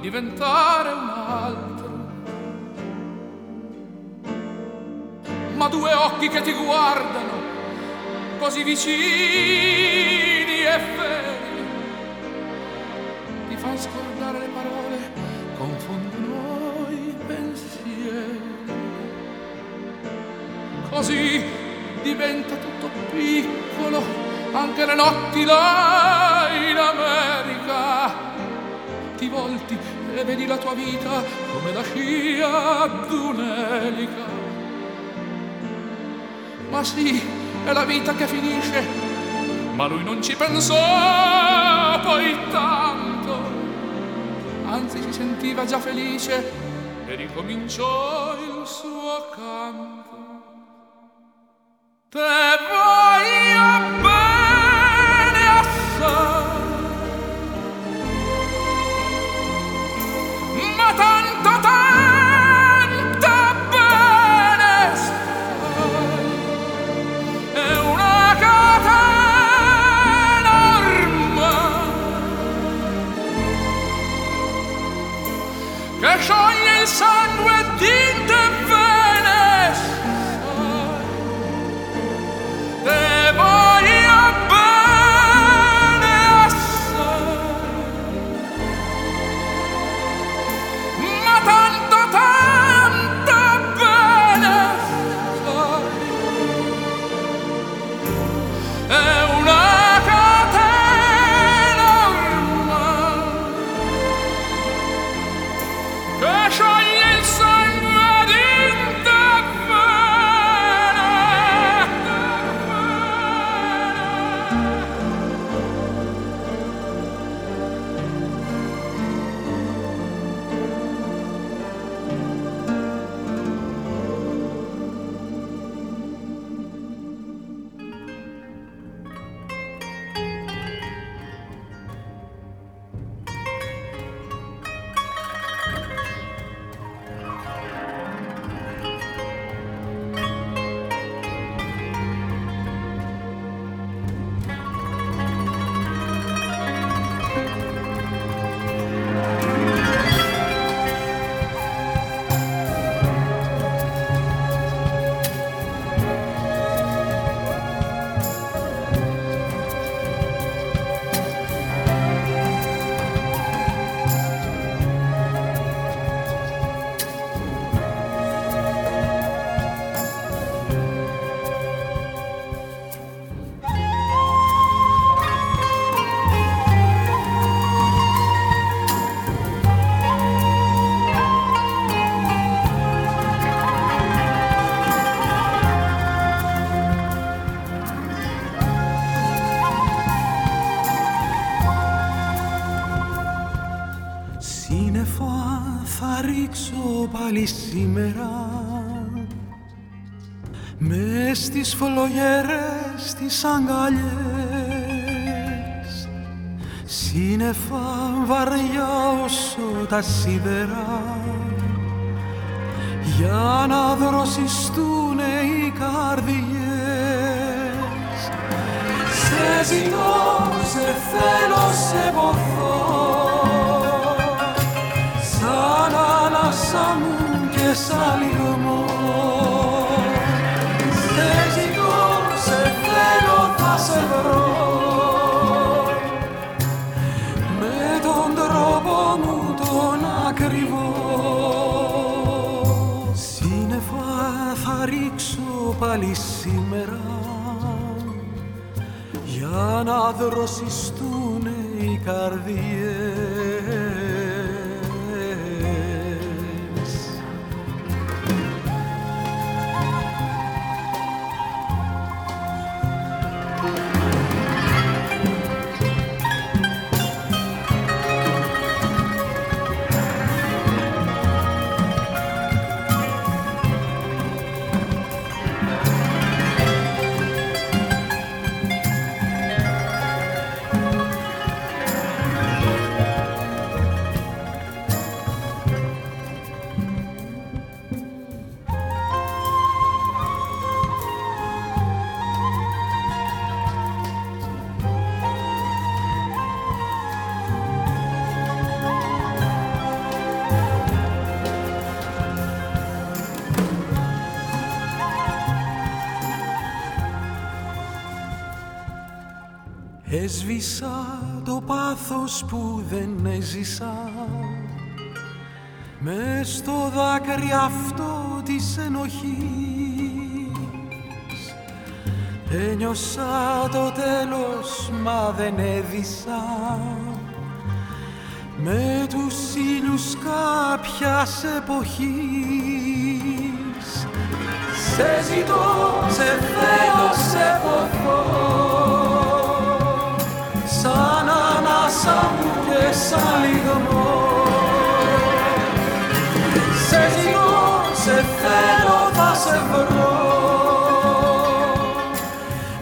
Diventare un altro. Ma due occhi che ti guardano così vicini e veri ti fanno scordare le parole, confondono i pensieri. Così diventa tutto piccolo, anche le notti là vedi la tua vita come la scia d'un'elica. Ma sì, è la vita che finisce, ma lui non ci pensò poi tanto. Anzi si sentiva già felice e ricominciò il suo canto. Te voglio bene! Πάλι σήμερα. Μες στις φλογέρες τις αγκαλιές. Σύννεφα βαριά όσο τα σίδερα. Για να δροσιστούν οι καρδιές. Σε ζητώ, σε θέλω, σε ποθώ σαν ανάσα μου και σαν λιγμό Σε ζητώ, σε θέλω, θα σε βρω. Με τον τρόπο μου τον ακριβό Σύννεφα θα ρίξω πάλι σήμερα. Για να δροσιστούν οι καρδιές πάθος που δεν έζησα. Μες στο δάκρυ αυτό της ενοχής. Ένιωσα το τέλος μα δεν έδισα. Με τους ήλιους κάποιας εποχής. Σε ζητώ, σε θέλω, σε ποθώ. Σαν ανάσα μου και σαν λιγμό Σε ζητώ, σε θέλω, θα σε βρω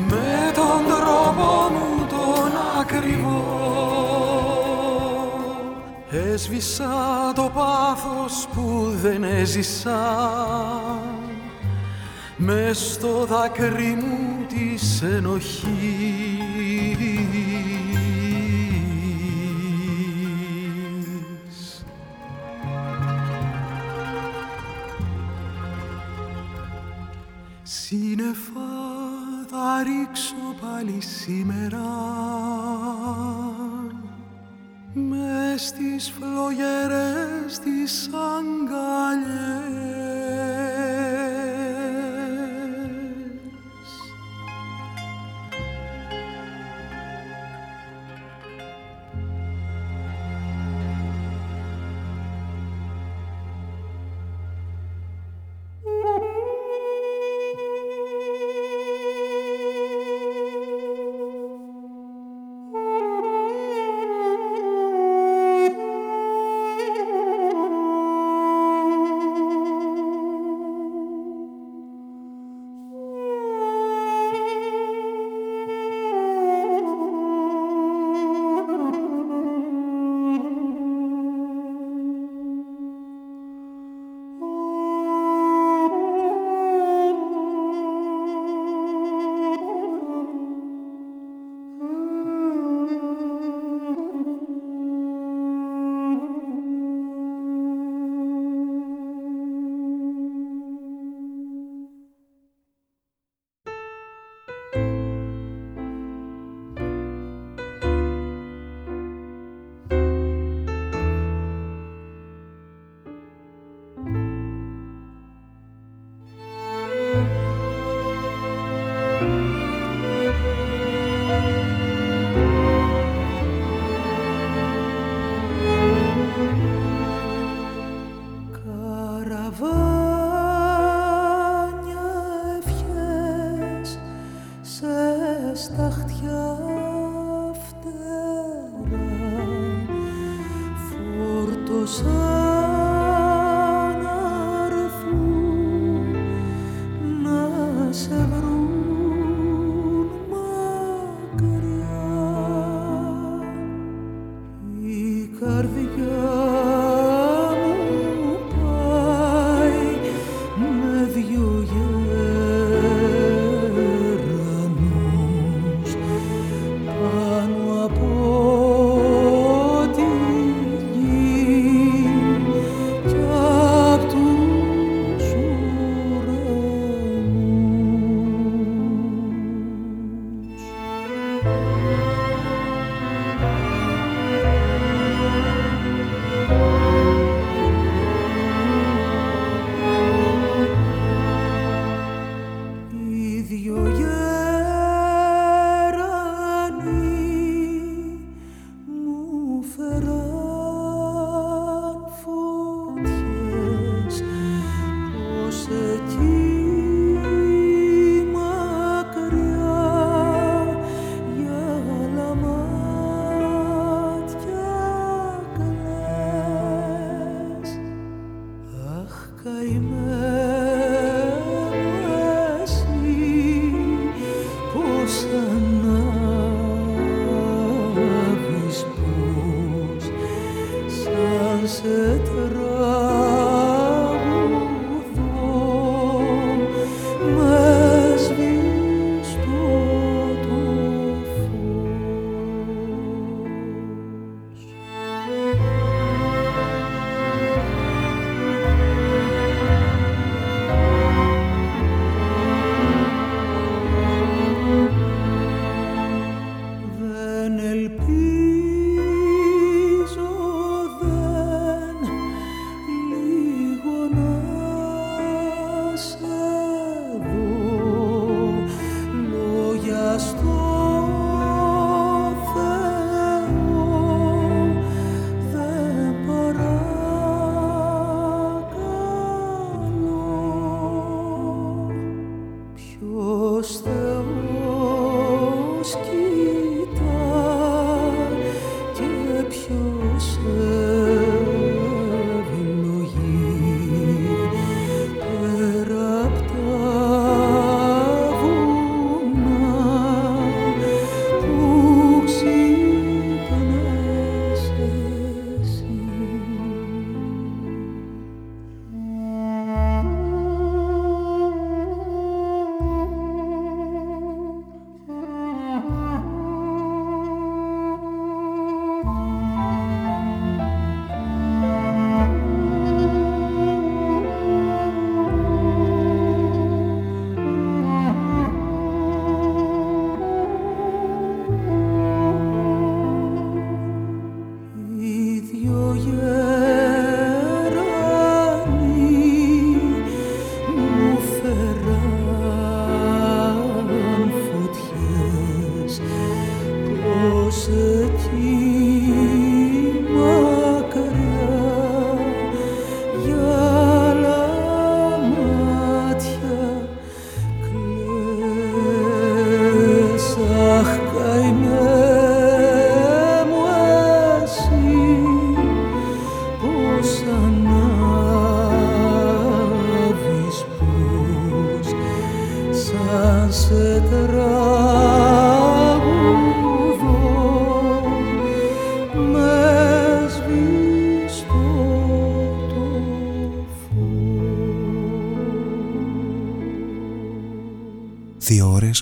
με τον τρόπο μου τον ακριβό Έσβησα το πάθος που δεν έζησα μες στο δάκρυ μου της ενοχής ρίξω πάλι σήμερα. Μες στις φλογερές τις αγκαλιές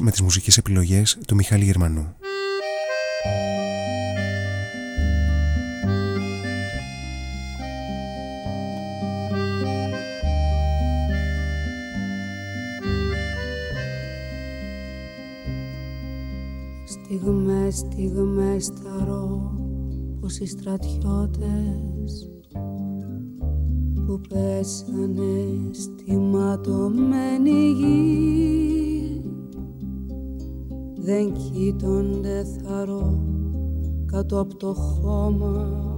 με τις μουσικές επιλογές του Μιχάλη Γερμανού. Στιγμές, στιγμές θαρώ πως οι στρατιώτες κάτω από το χώμα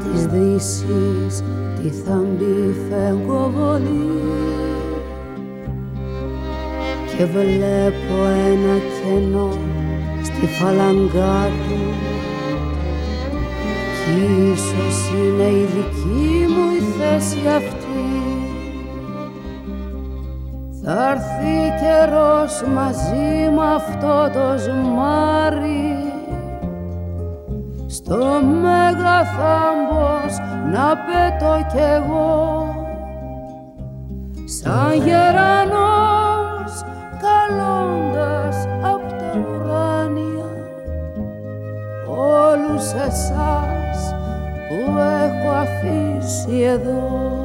στις δύσεις τη θαμπή φεγγοβολή και βλέπω ένα κενό στη φαλαγκά του. Κι ίσως είναι η δική μου η θέση αυτή. Θα έρθει καιρός μαζί με αυτό το ζουμάρι στο μέγα θάμπος να πέτω κι εγώ. Σαν γερανός καλώντας απ' τα ουράνια. Όλους εσάς που έχω αφήσει εδώ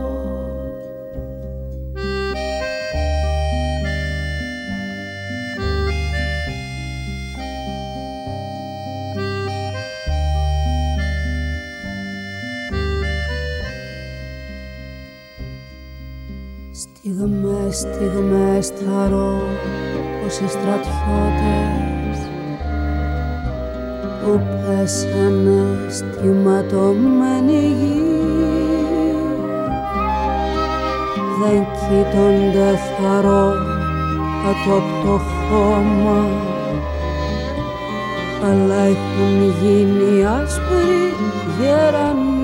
Στιγμές, στιγμές θαρώ πως οι στρατιώτες που πέσανε στη ματωμένη γη δεν κοίτονται θαρώ κάτω από το χώμα αλλά έχουν γίνει άσπροι γερανοί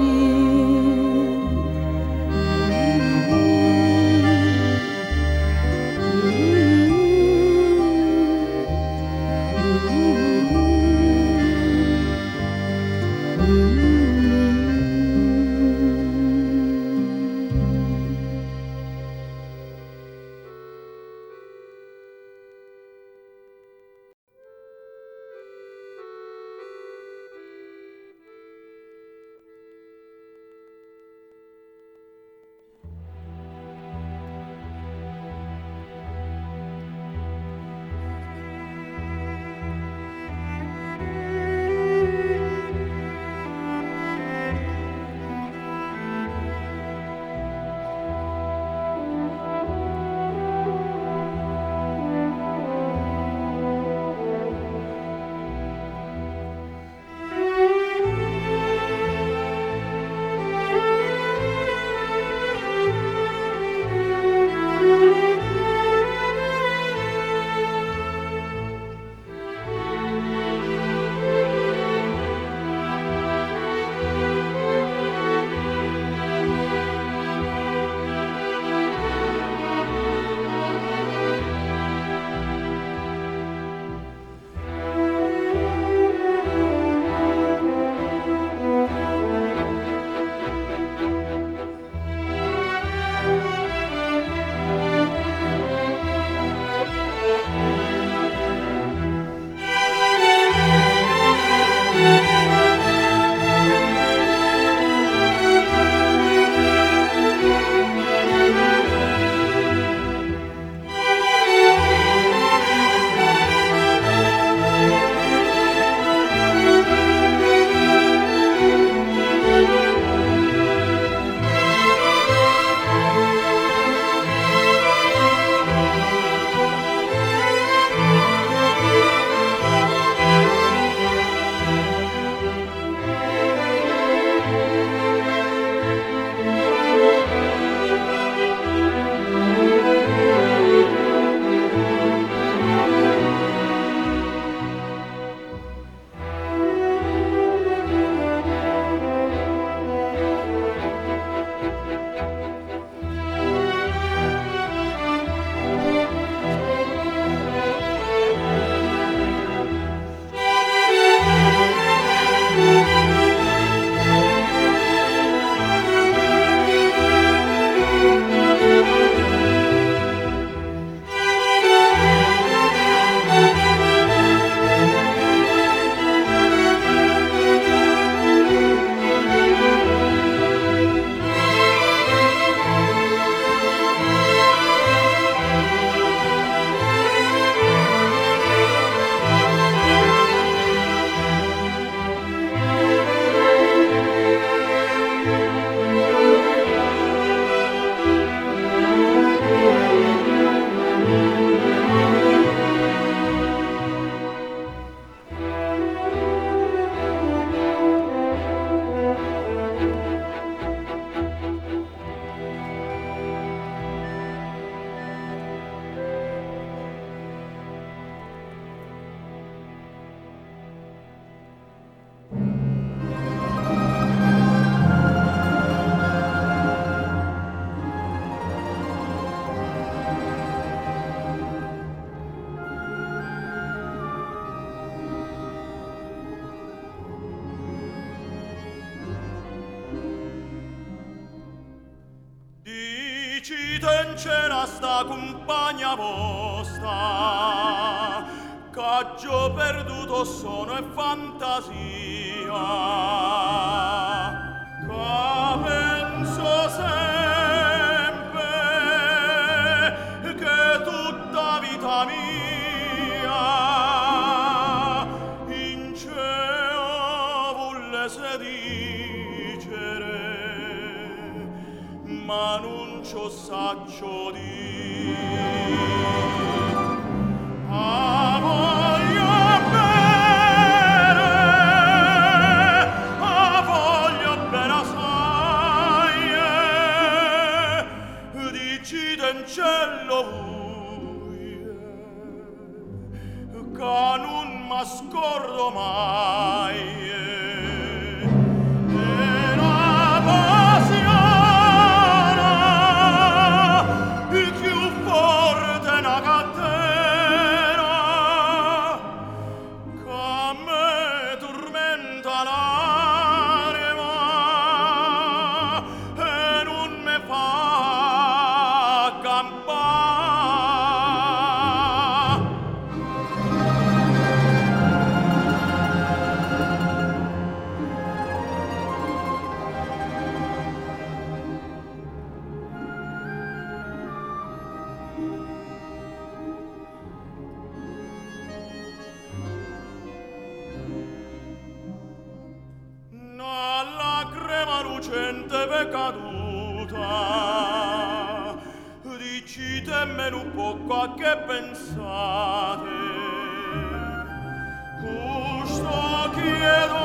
amor. gente caduta. Dicitemelo un poco a che pensate. Gusto chiedo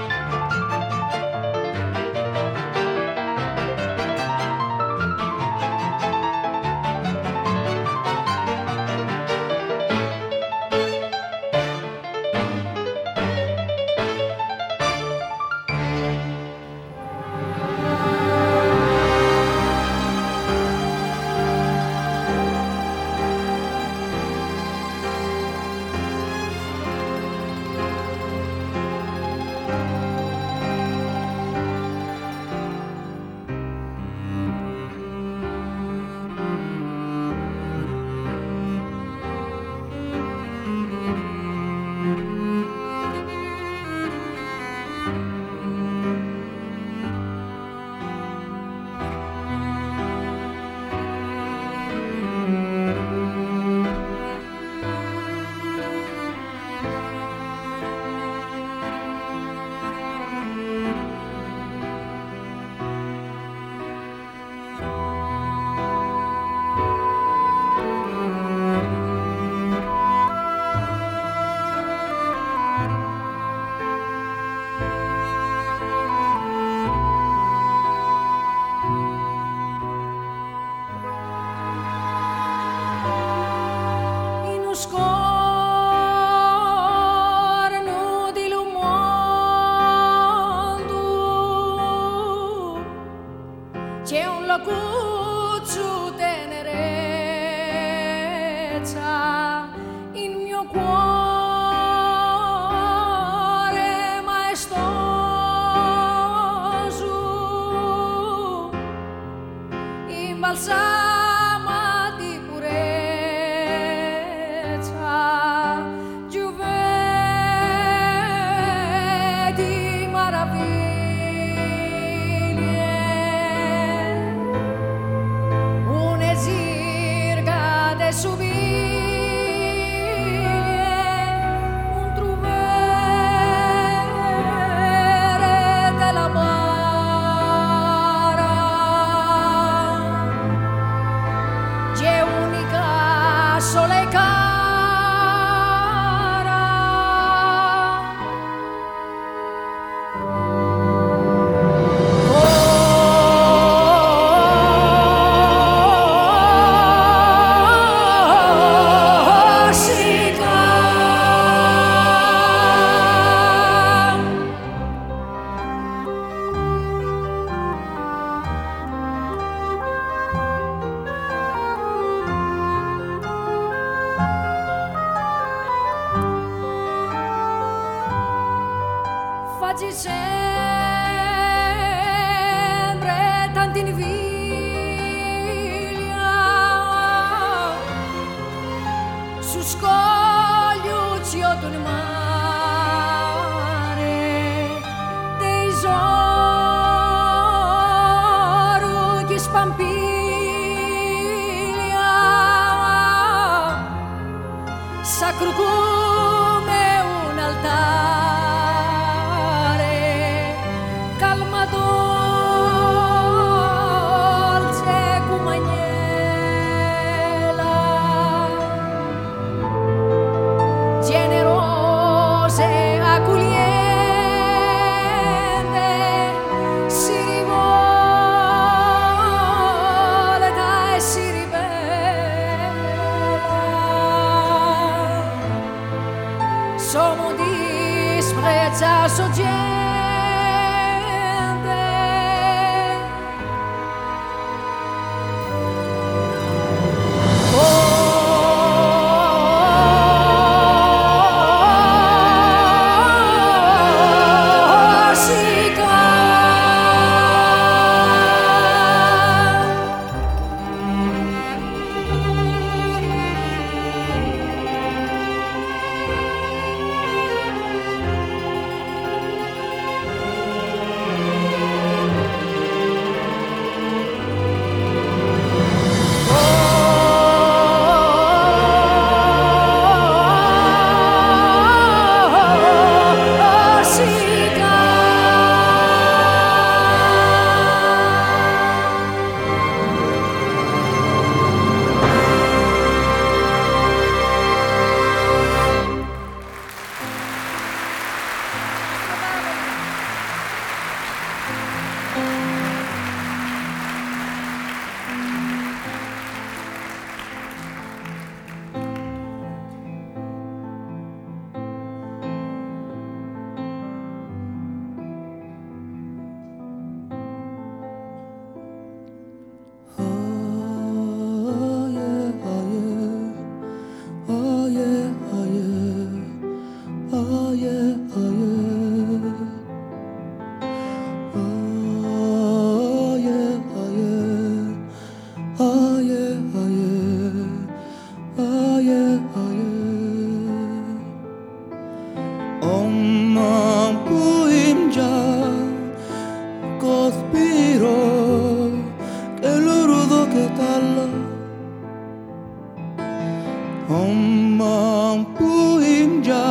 homang puinja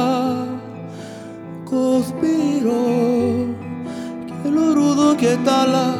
kospiro keluru do ketala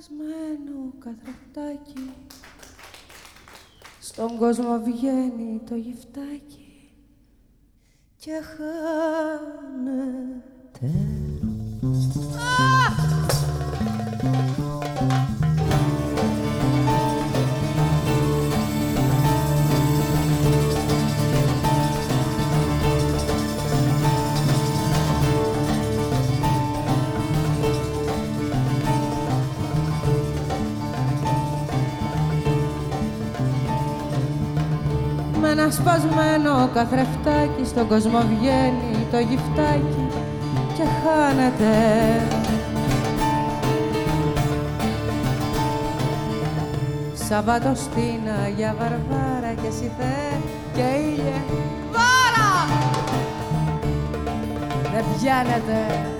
Σπασμένο καθρεφτάκι στον κόσμο βγαίνει το γυφτάκι και χάνεται. Σπασμένο καθρεφτάκι στον κόσμο βγαίνει το γυφτάκι και χάνεται. Σαββάτο στην Αγία Βαρβάρα και εσύ και ήλιε Βάρα! Δεν πιάνεται.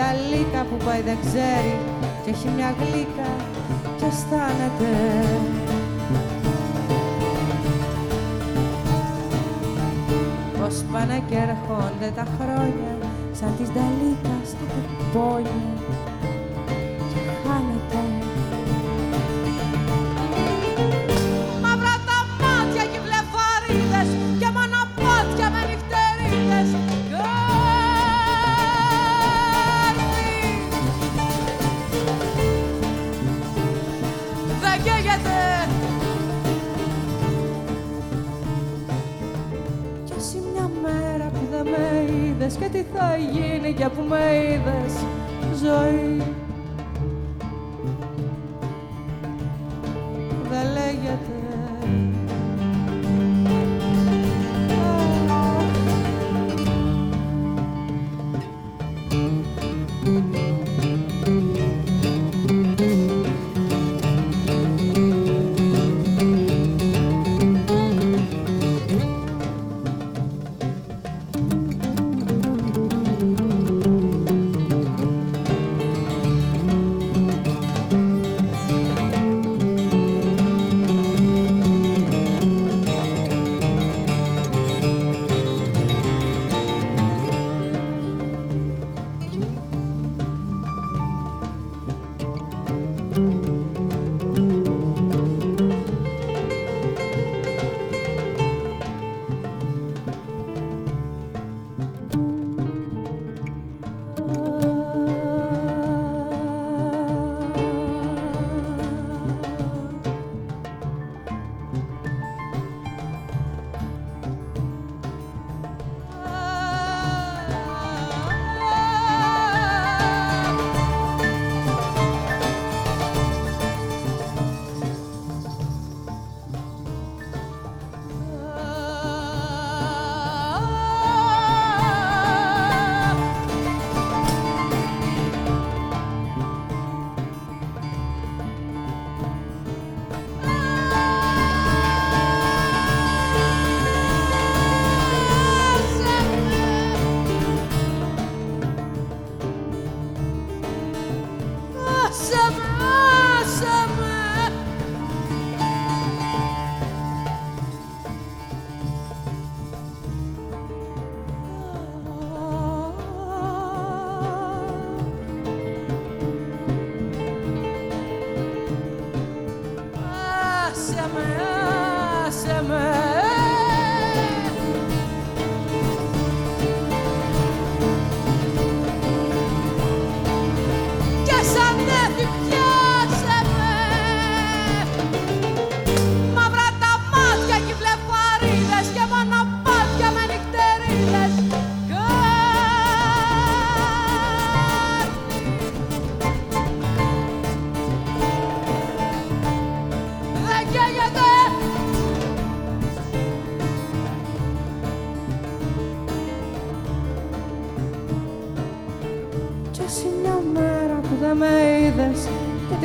Με στην ταλίκα που πάει δεν ξέρει και έχει μια γλύκα και αισθάνεται. Πως πάνε και έρχονται τα χρόνια σαν της ταλίκα στο κουπόνια siete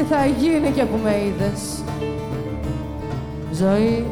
θα γίνει και που με είδες. Ζωή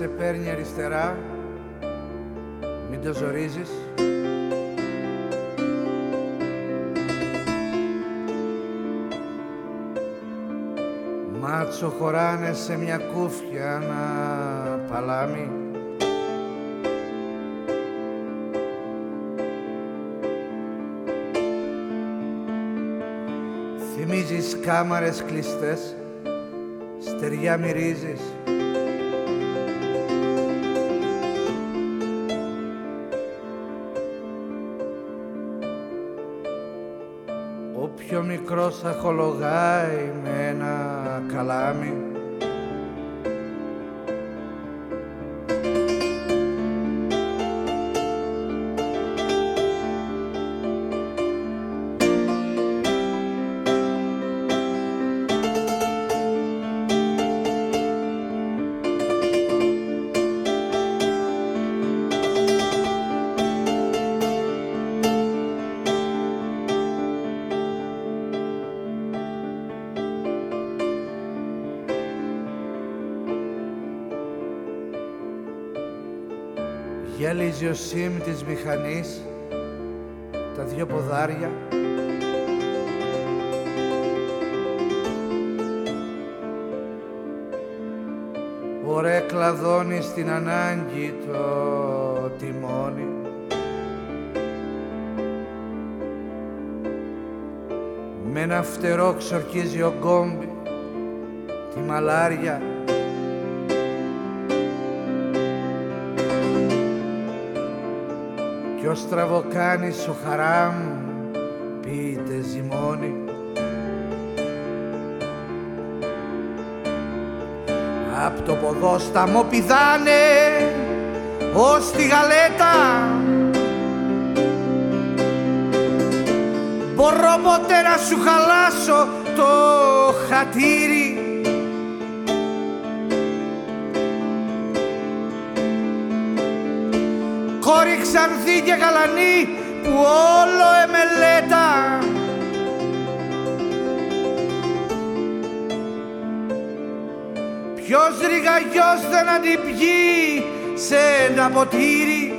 σε παίρνει αριστερά, μην το ζορίζεις. Μάτσο χωράνε σε μια κούφια ένα παλάμι. Θυμίζεις κάμαρες κλειστές, στεριά μυρίζεις. Μικρός αχολογάει με ένα καλάμι γυαλίζει ο σίμ της μηχανής, τα δυο ποδάρια. Ωραία κλαδώνει στην ανάγκη το τιμόνι. Με ένα φτερό ξορκίζει ο γκόμπι τη μαλάρια ο στραβοκάνης ο χαράμ πείτε ζυμώνει. Απ' το ποδόσταμο πηδάνε ως τη γαλέτα. Μπορώ ποτέ να σου χαλάσω το χατήρι ξανθή και γαλανή που όλο εμελέτα. Ποιος ρηγαγιός δεν αντιπιεί σε ένα ποτήρι;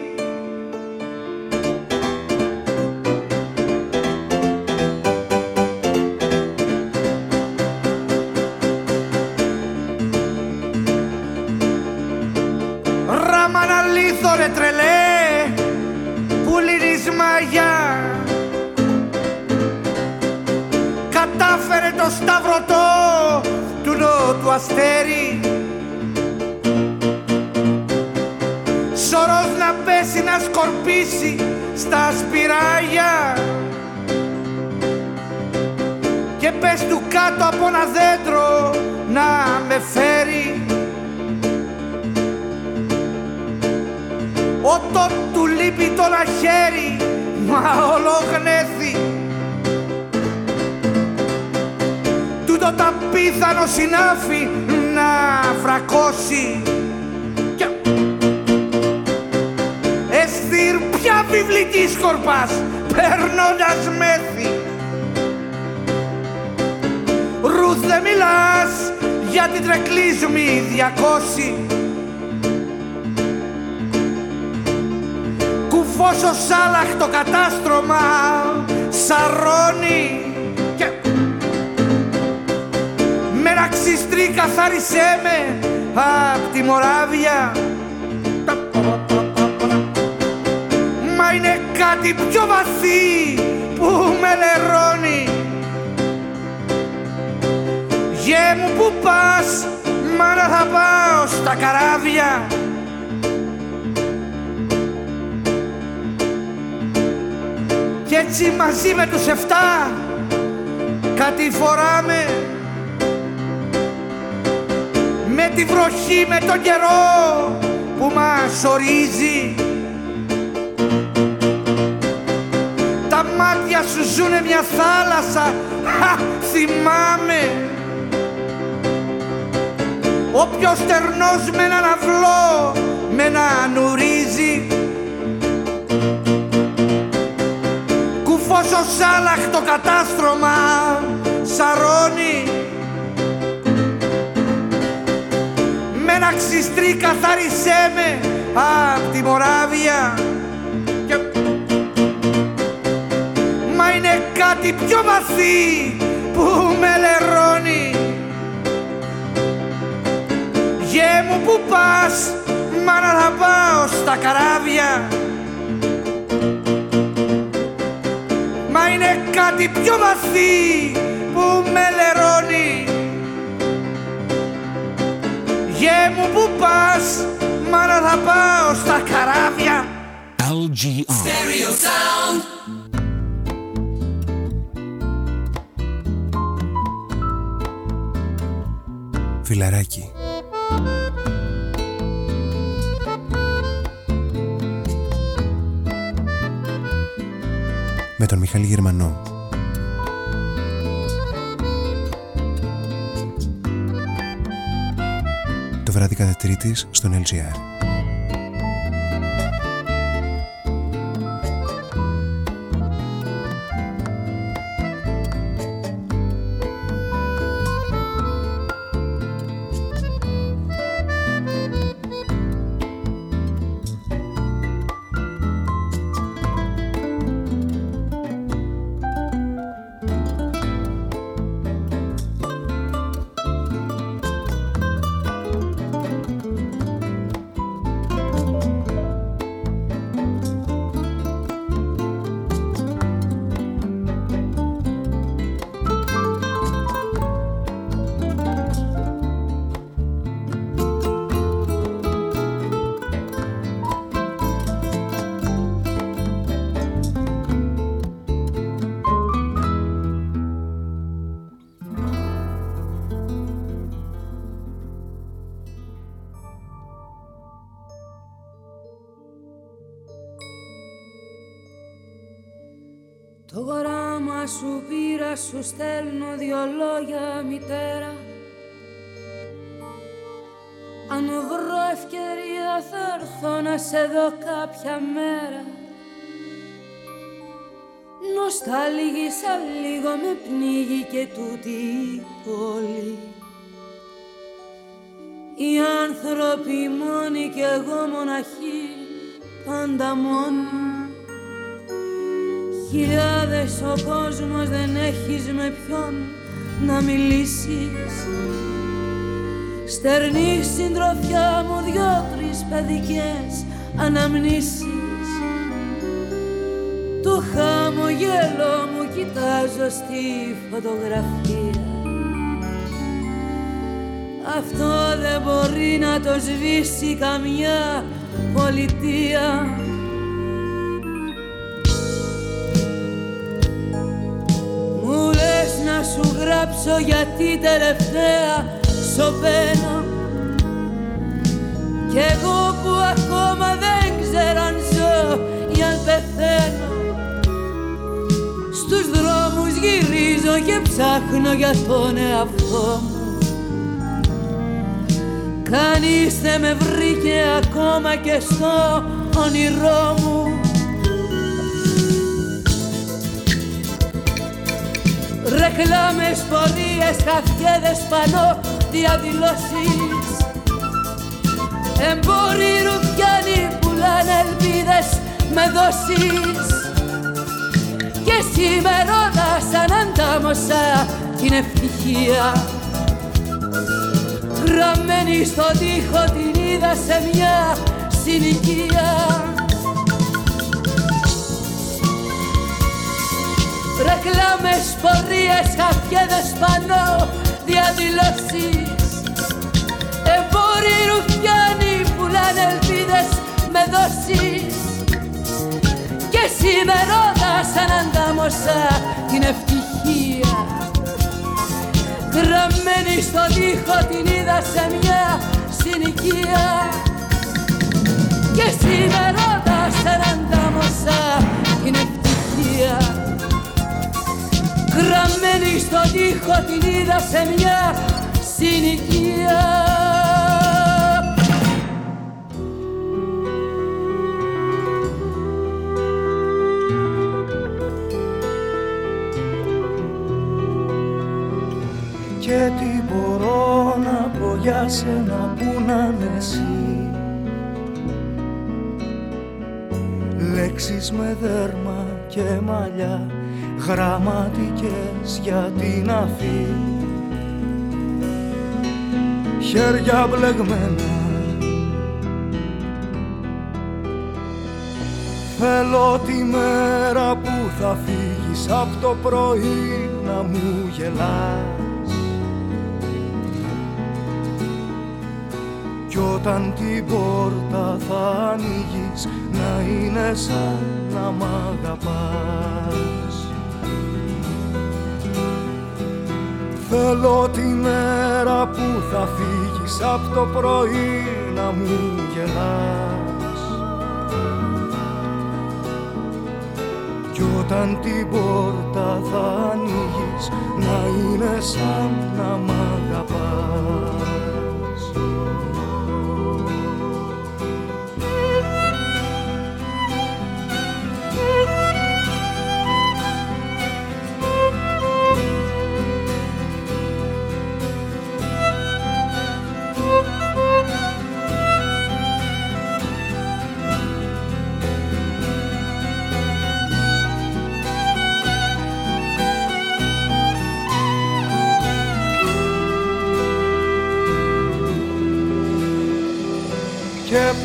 Αστέρι. Σωρός να πέσει να σκορπίσει στα σπυράγια. Και πες του κάτω από ένα δέντρο να με φέρει. Όταν του λείπει το χέρι μα όλο τα πίθανο συνάφη να φρακώσει. Εστήρ πια βιβλική σκορπάς παίρνοντας μέθη. Ρουθ δεν μιλάς για την τρεκλίσμη διακόση Κουφός ο Σάλαχ το κατάστρωμα σαρώνει με ραξιστρή καθάρισέ με απ' τη Μοράβια. Μα είναι κάτι πιο βαθύ που με λερώνει. Γε μου που πας, μάνα θα πάω στα καράβια. Κι έτσι μαζί με τους εφτά κάτι φοράμε Με τη βροχή, με τον καιρό που μας ορίζει. Τα μάτια σου ζουνε μια θάλασσα, χα, θυμάμαι. Όποιος στερνός με έναν αυλό με έναν ουρίζει. Κουφός ο Σάλαχ το κατάστρωμα σαρώνει Με ένα ξυστρί καθάρισέ με απ' τη Μοράβια. Και... Μα είναι κάτι πιο βαθύ που με λερώνει Γε μου που πας, μάνα θα πάω στα καράβια. Μα είναι κάτι πιο βαθύ που με λερώνει Γε μου που πας, μάνα θα πάω στα καράβια LGR. Φιλαράκι. Με τον Μιχάλη Γερμανό. Βράδυ κατά τρίτης στον LGR. Στέλνω δυο λόγια μητέρα. Αν βρω ευκαιρία θα έρθω να σε δω κάποια μέρα. Νοσταλγήσα λίγο με πνίγει και τούτη η πόλη. Οι άνθρωποι μόνοι κι εγώ μοναχοί πάντα μόνοι Χιλιάδες ο κόσμος δεν έχεις με ποιον να μιλήσεις. Στερνή συντροφιά μου δυο-τρεις παιδικές αναμνήσεις. Το χαμογέλο μου κοιτάζω στη φωτογραφία. Αυτό δεν μπορεί να το σβήσει καμιά πολιτεία σου γράψω γιατί τελευταία σωπαίνω Κι εγώ που ακόμα δεν ξέρω αν ζω ή αν πεθαίνω. Στους δρόμους γυρίζω Γυρίζω και ψάχνω για τον εαυτό μου. Κανείς δεν με βρήκε ακόμα και στο όνειρό μου Ρεκλάμες, πορείες, χαφιέδες, πανώ, διαδηλώσεις Εμπόροι ρουφιάνοι πουλάνε ελπίδες με δόσεις Και σήμερα σαν αντάμωσα την ευτυχία Γραμμένη στο τοίχο την είδα σε μια συνοικία Ρεκλάμες, πορείες, χαφιέδες πανώ, διαδηλώσεις. Εμπόροι ρουφιάνοι πουλάνε ελπίδες με δόσεις. Και σήμερα σαν αντάμωσα την ευτυχία. Γραμμένη στο τοίχο την είδα σε μια συνοικία. Και σήμερα σαν αντάμωσα την ευτυχία Γραμμένη στο τοίχο την είδα σε μια συνοικία. Και τι μπορώ να πω για σένα που να είναι εσύ; Λέξεις με δέρμα και μαλλιά γραμματικές για την αφή. Χέρια μπλεγμένα. Θέλω τη μέρα που θα φύγεις από το πρωί να μου γελάς. Κι όταν την πόρτα θα ανοίγεις να είναι σαν να μ' αγαπάς Θέλω τη μέρα που θα φύγεις από το πρωί να μου γελάς. Κι όταν την πόρτα θα ανοίγεις να είναι σαν να μ' αγαπάς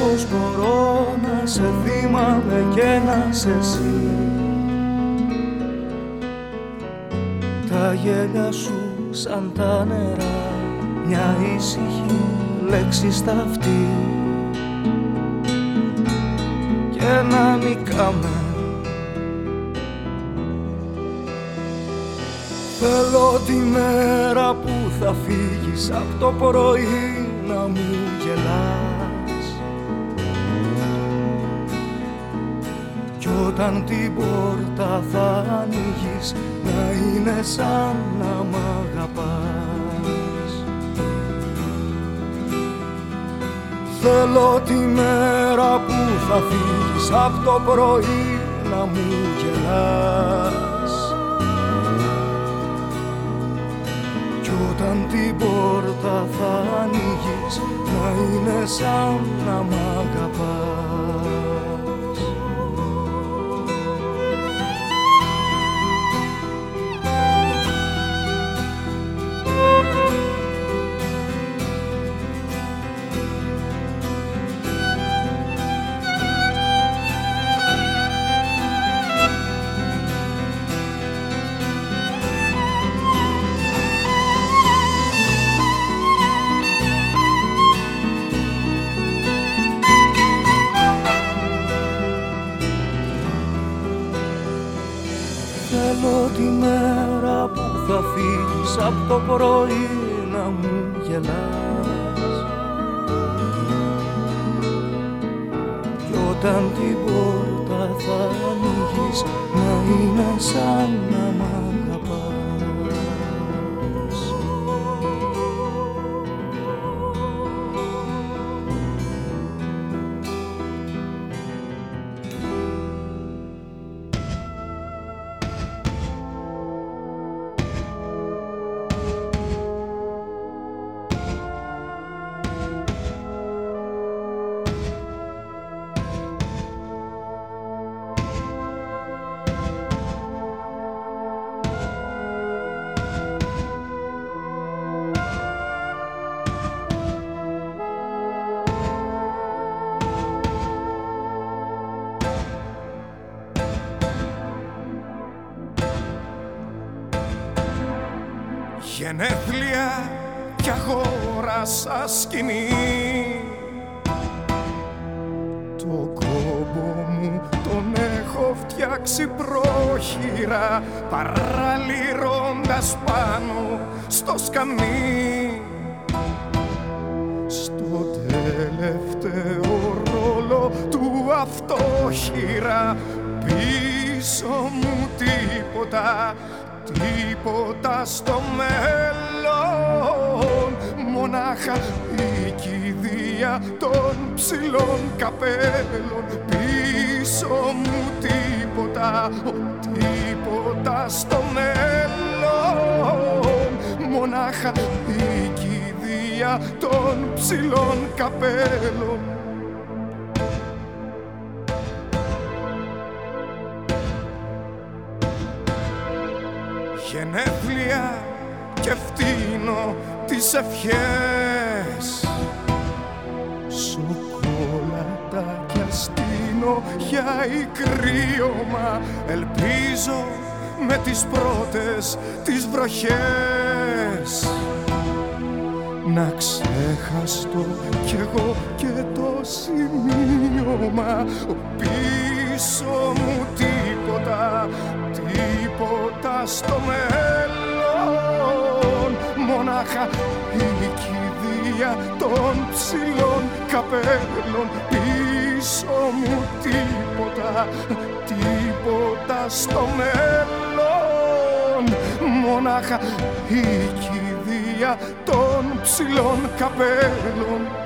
πως μπορώ να σε θυμάμαι και να σε εσύ Τα γέλια σου σαν τα νερά Μια ήσυχη λέξη στα αυτή Και να νικάμε. Θέλω τη μέρα που θα φύγεις από το πρωί να μου γελάς όταν την πόρτα θα ανοίγεις να είναι σαν να μ' αγαπάς. Θέλω τη μέρα που θα φύγεις από το πρωί να μου γελάς. Κι όταν την πόρτα θα ανοίγεις να είναι σαν να μ' αγαπάς το πρωί να μου γελάς. Κι όταν την πόρτα θα ανοίγεις να είναι σαν αγόρασα σκηνή. Το κόμπο μου τον έχω φτιάξει πρόχειρα παραλυρώντας πάνω στο σκαμί. Στο τελευταίο ρόλο του αυτόχειρα πίσω μου τίποτα τίποτα στο μέλλον μονάχα η κηδεία των ψηλών καπέλων. Πίσω μου τίποτα τίποτα στο μέλλον. Μονάχα η κηδεία των ψηλών καπέλων ευχές Σοκόλατα κι αστίνω για η κρύωμα Ελπίζω με τις πρώτες τις βροχές. Να ξέχαστο κι εγώ και το σημείωμα. Πίσω μου τίποτα τίποτα στο μέλλον μονάχα η κηδεία των ψηλών καπέλων. Πίσω μου τίποτα τίποτα στο μέλλον. Μονάχα η κηδεία των ψηλών καπέλων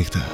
Εκεί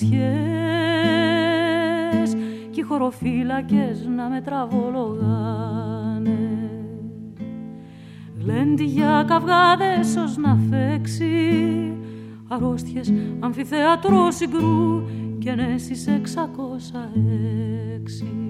γνωστά βρισιές κι οι χωροφύλακες να με τραβολογάνε. Γλέντια καυγάδες ως να φέξει αρρώστιες αμφιθέατρο συγκρού και νέσεις εξακόσα έξι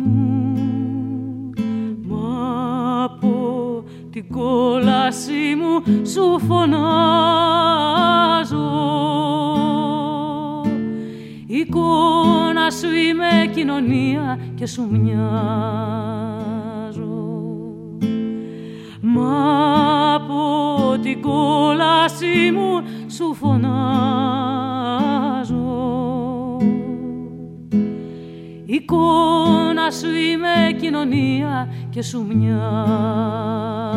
του χαμού μα από την κόλαση μου σου φωνάζω. Εικόνα σου είμαι κοινωνία και σου μοιάζω. Μα από την κόλαση μου σου φωνάζω Εικόνα σου είμαι κοινωνία και σου μοιάζω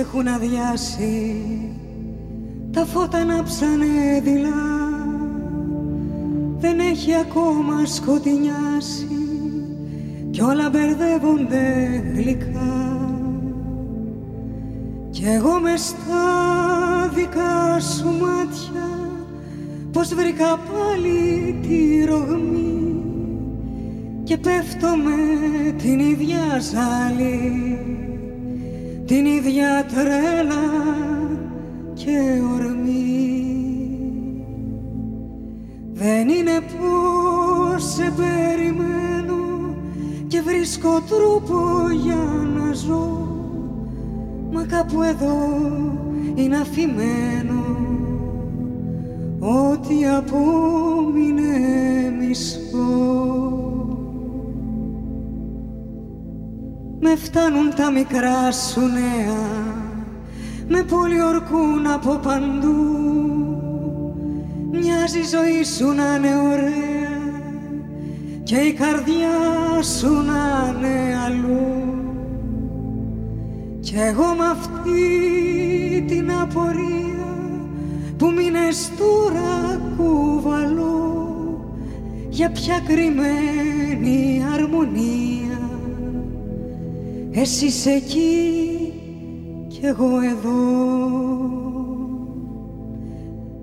έχουν αδειάσει. Τα φώτα ψάνε δειλά. Δεν έχει ακόμα σκοτεινιάσει. Κι όλα μπερδεύονται γλυκά. Κι εγώ μες στα δικά σου μάτια. Πως βρήκα πάλι τη ρογμή. Και πέφτω με την ίδια ζάλη την ίδια τρέλα και ορμή. Δεν είναι πως σε περιμένω και βρίσκω τρόπο για να ζω. Μα κάπου εδώ είναι αφημένο ότι απόμεινε μισό Με φτάνουν τα μικρά σου νέα Με πολιορκούν από παντού. Μοιάζει η ζωή σου να είναι ωραία Και η καρδιά σου να είναι αλλού. Κι εγώ με αυτή την απορία Που μείνες τώρα κουβαλώ Για ποια κρυμμένη αρμονία εσύ είσαι εκεί κι εγώ εδώ.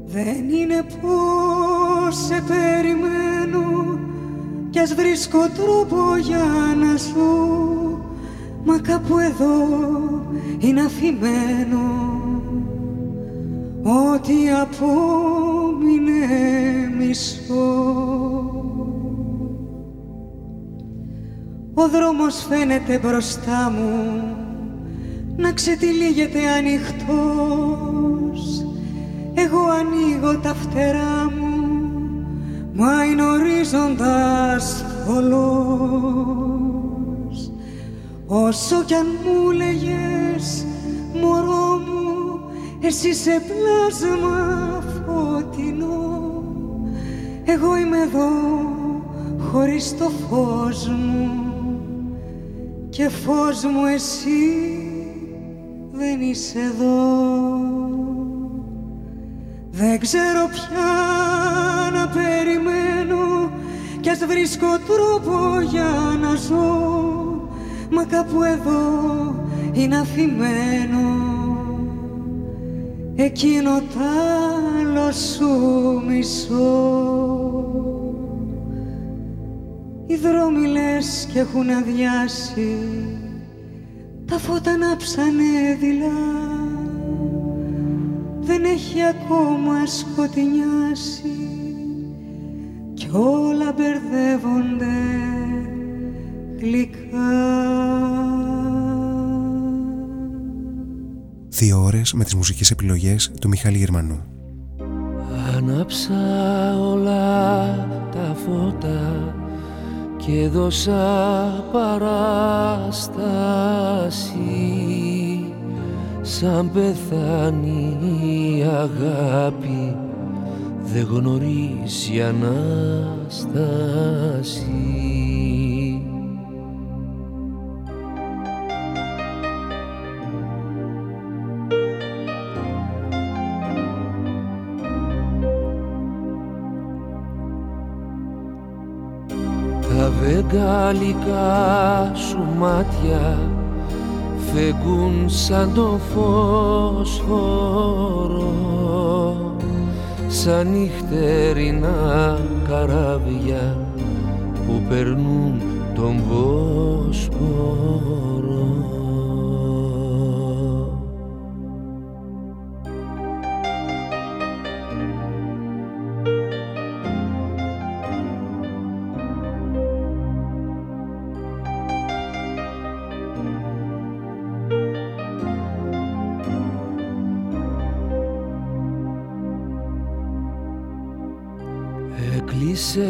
Δεν είναι πως σε περιμένω κι ας βρίσκω τρόπο για να ζω. Μα κάπου εδώ είναι αφημένο Ότι απόμεινε μισό Ο δρόμος φαίνεται μπροστά μου να ξετυλίγεται ανοιχτός. Εγώ ανοίγω τα φτερά μου μα είναι ορίζοντας θολός. Όσο κι αν μου λέγες μωρό μου εσύ σε πλάσμα φωτεινό. Εγώ είμαι εδώ χωρίς το φως μου και φως μου εσύ δεν είσαι εδώ. Δεν ξέρω πια να περιμένω κι ας βρίσκω τρόπο για να ζω. Μα κάπου εδώ είναι αφημένο εκείνο τ' άλλο σου μισό οι δρόμοι λες κι έχουν αδειάσει Τα φώτα ανάψανε δειλά. Δεν έχει ακόμα σκοτεινιάσει Κι όλα μπερδεύονται γλυκά. Δύο ώρες με τις μουσικές επιλογές του Μιχάλη Γερμανού. Ανάψα όλα τα φώτα και δώσα παράσταση σαν πεθάνει η αγάπη δεν γνωρίζει Ανάσταση γαλλικά σου μάτια φεγγούν σαν το φωσφορό σαν νυχτερινά καράβια που περνούν τον Βόσπορο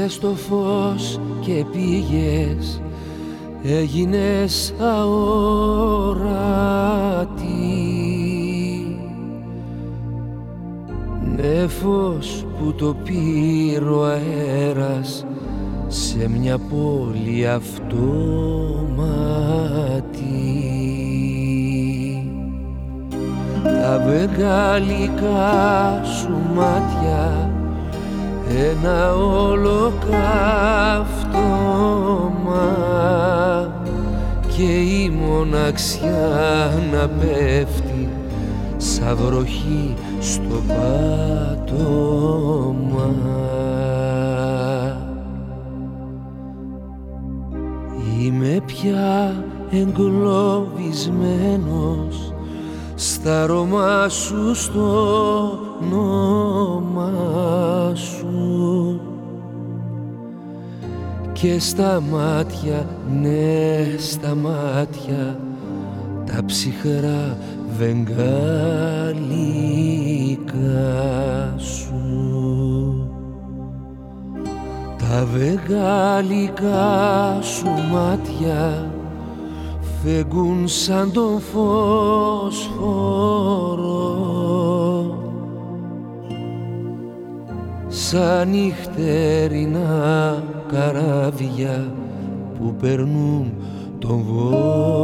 στο φως και πήγες. Έγινες αόρατη. Νέφος που το πήρε ο αέρας σε μια πόλη αυτόματη. Τα βεγγαλικά σου μάτια ένα ολοκαυτώμα και η μοναξιά να πέφτει σαν βροχή στο πάτωμα. Είμαι πια εγκλωβισμένος στα αρώμα σου στο όνομα σου. Και στα μάτια, ναι στα μάτια τα ψυχρά βεγγαλικά σου. Τα βεγγαλικά σου μάτια φεγγούν σαν τον φωσφόρο σαν νυχτερινά καράβια που περνούν τον Βόσπορο.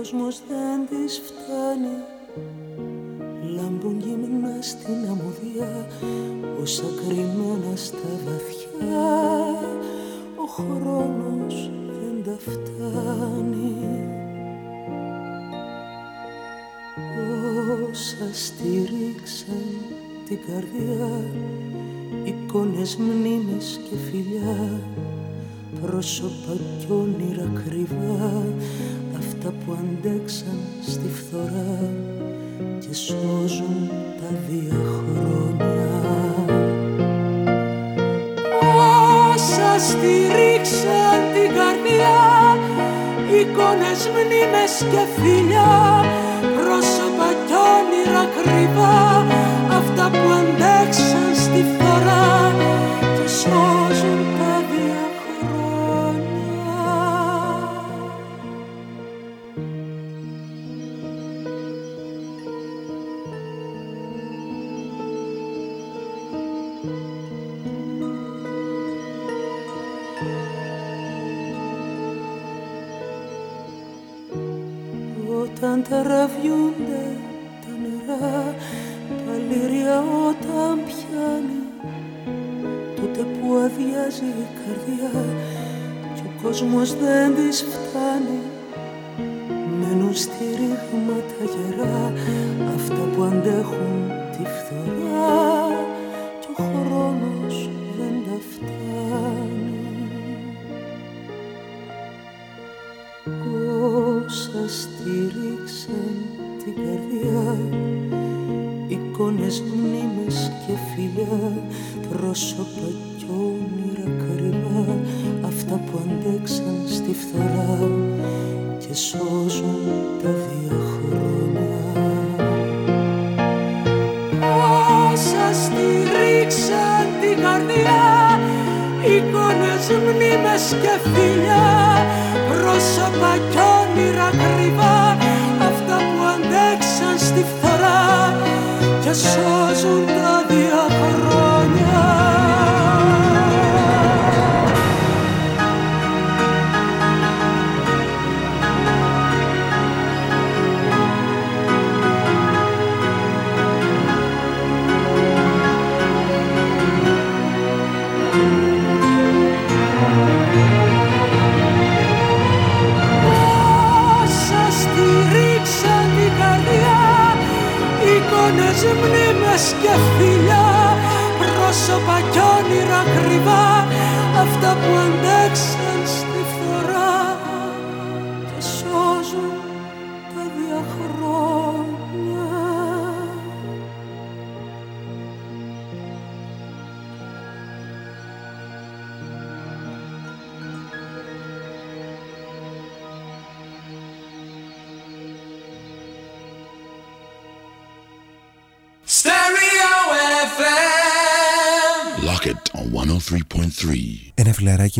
κόσμος θα πέταξαν στη φθορά και σώζουν τα δύο χρόνια. Όσα στηρίξαν την καρδιά, εικόνες, μνήμες και φιλιά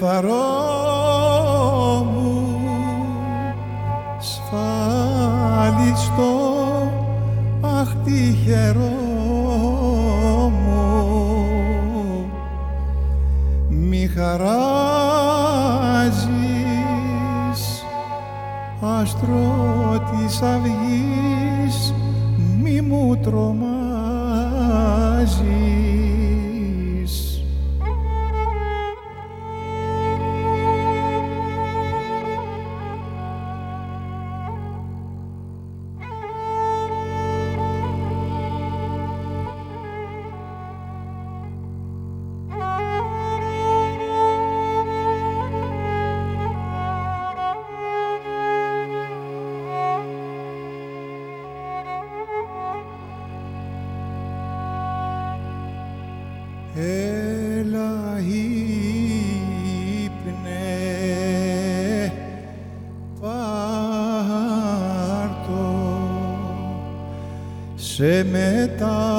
κεφαρό μου σφάλιστο αχ τυχερό μου. Μη χαράζεις άστρο της αυγής. Semeta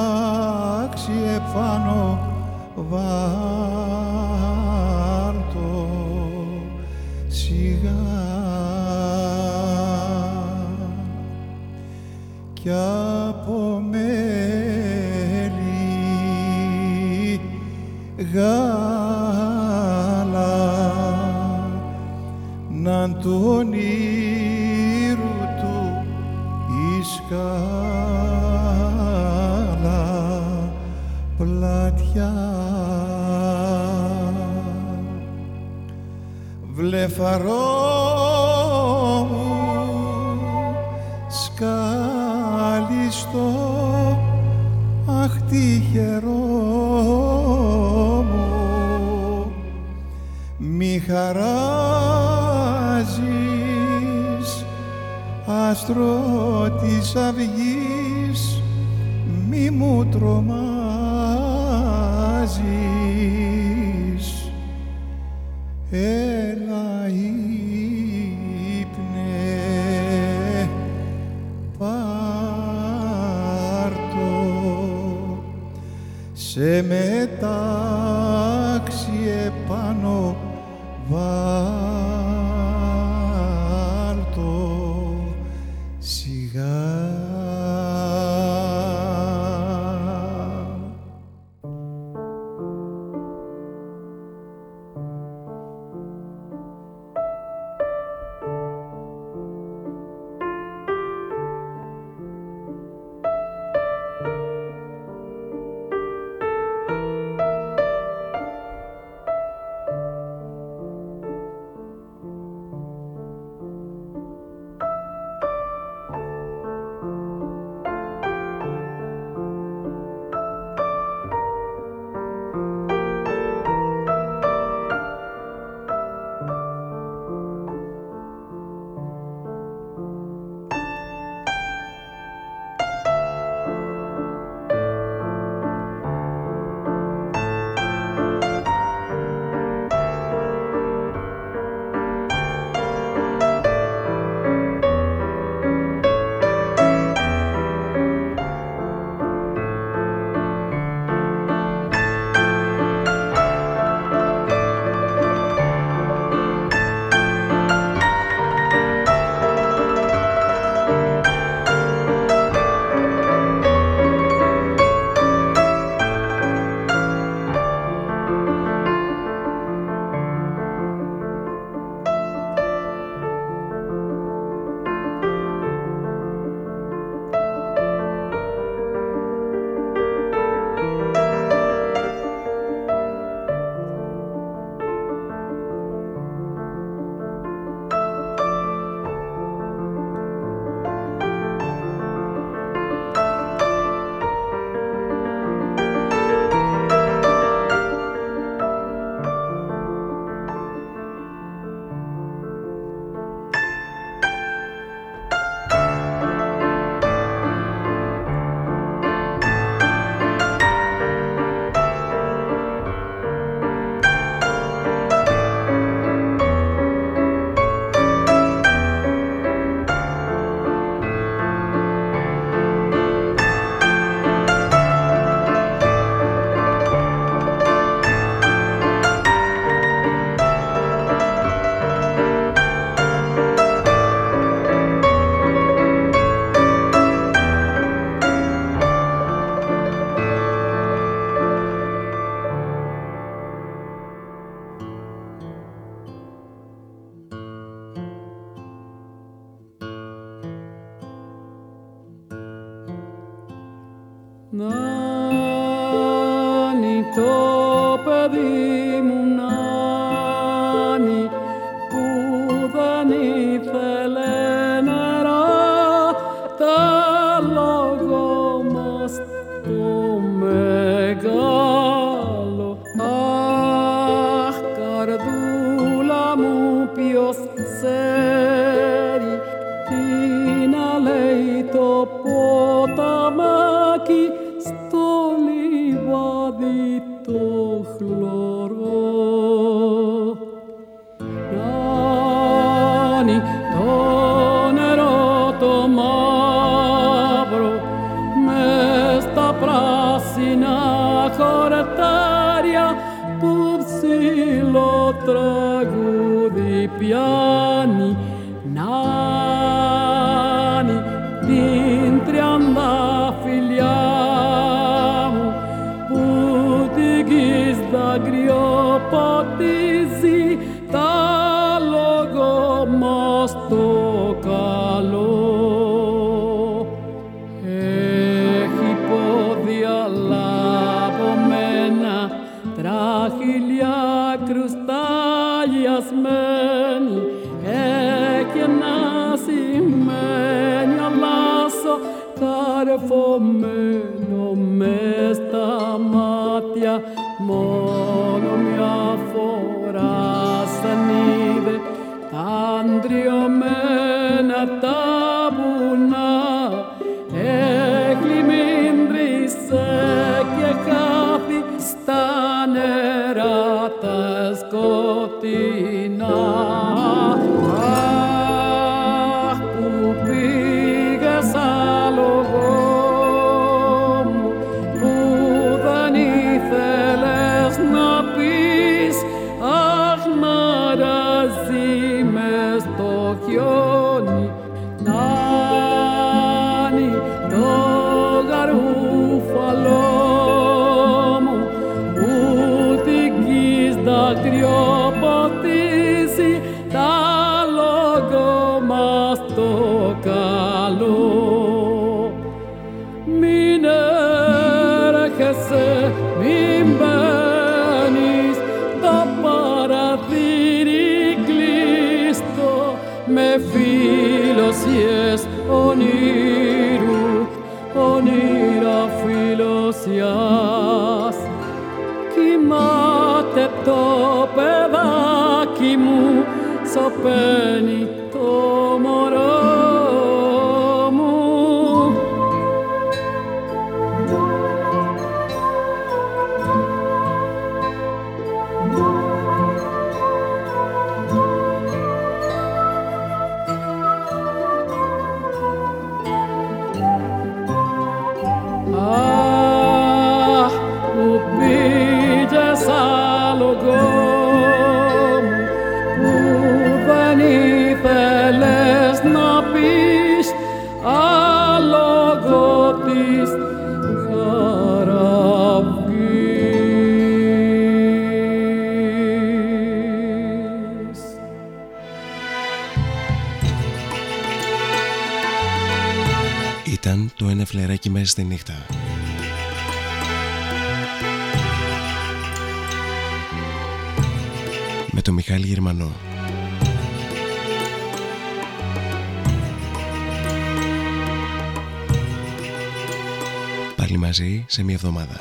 μαζί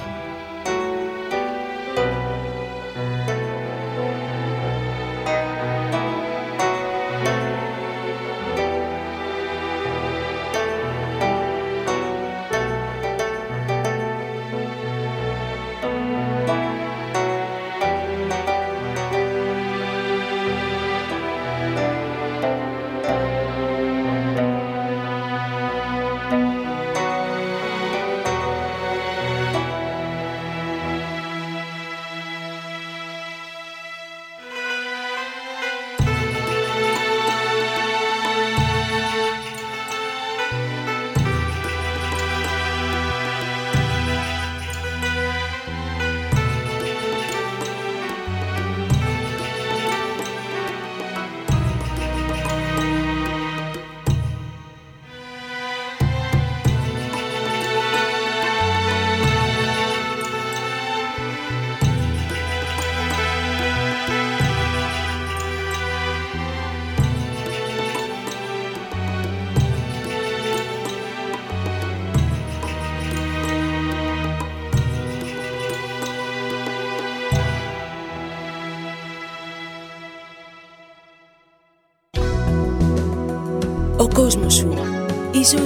σε